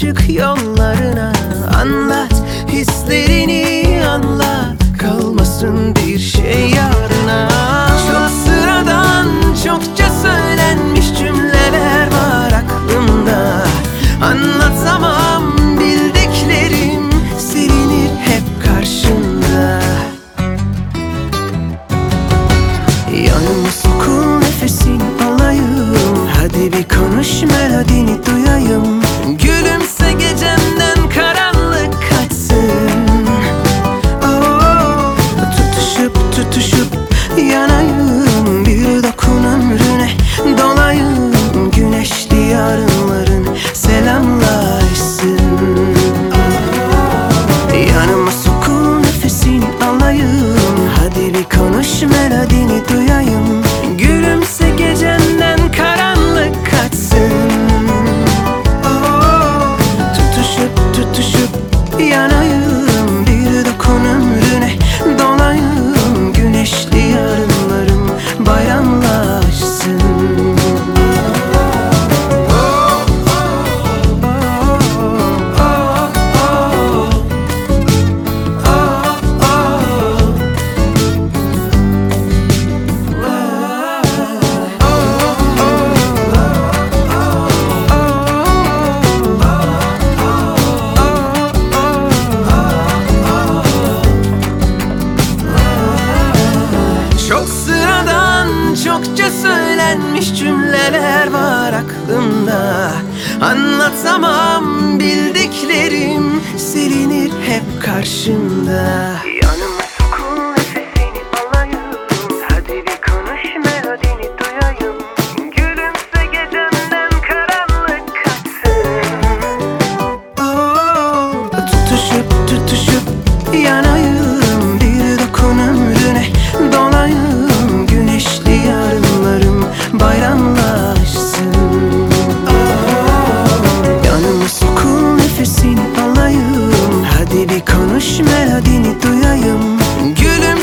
çık yollarına Anlat hislerini anla Kalmasın bir şey yarına. Çok sıradan çokça söylenmiş cümleler var aklımda. Anlatamam bildiklerim silinir hep karşında Yanıma sokul nefesin alayım. Hadi bir konuş melodini duyayım cümleler var aklımda. Anlatamam bildiklerim silinir hep karşımda Ay konuşmaya duyayım. Gülüm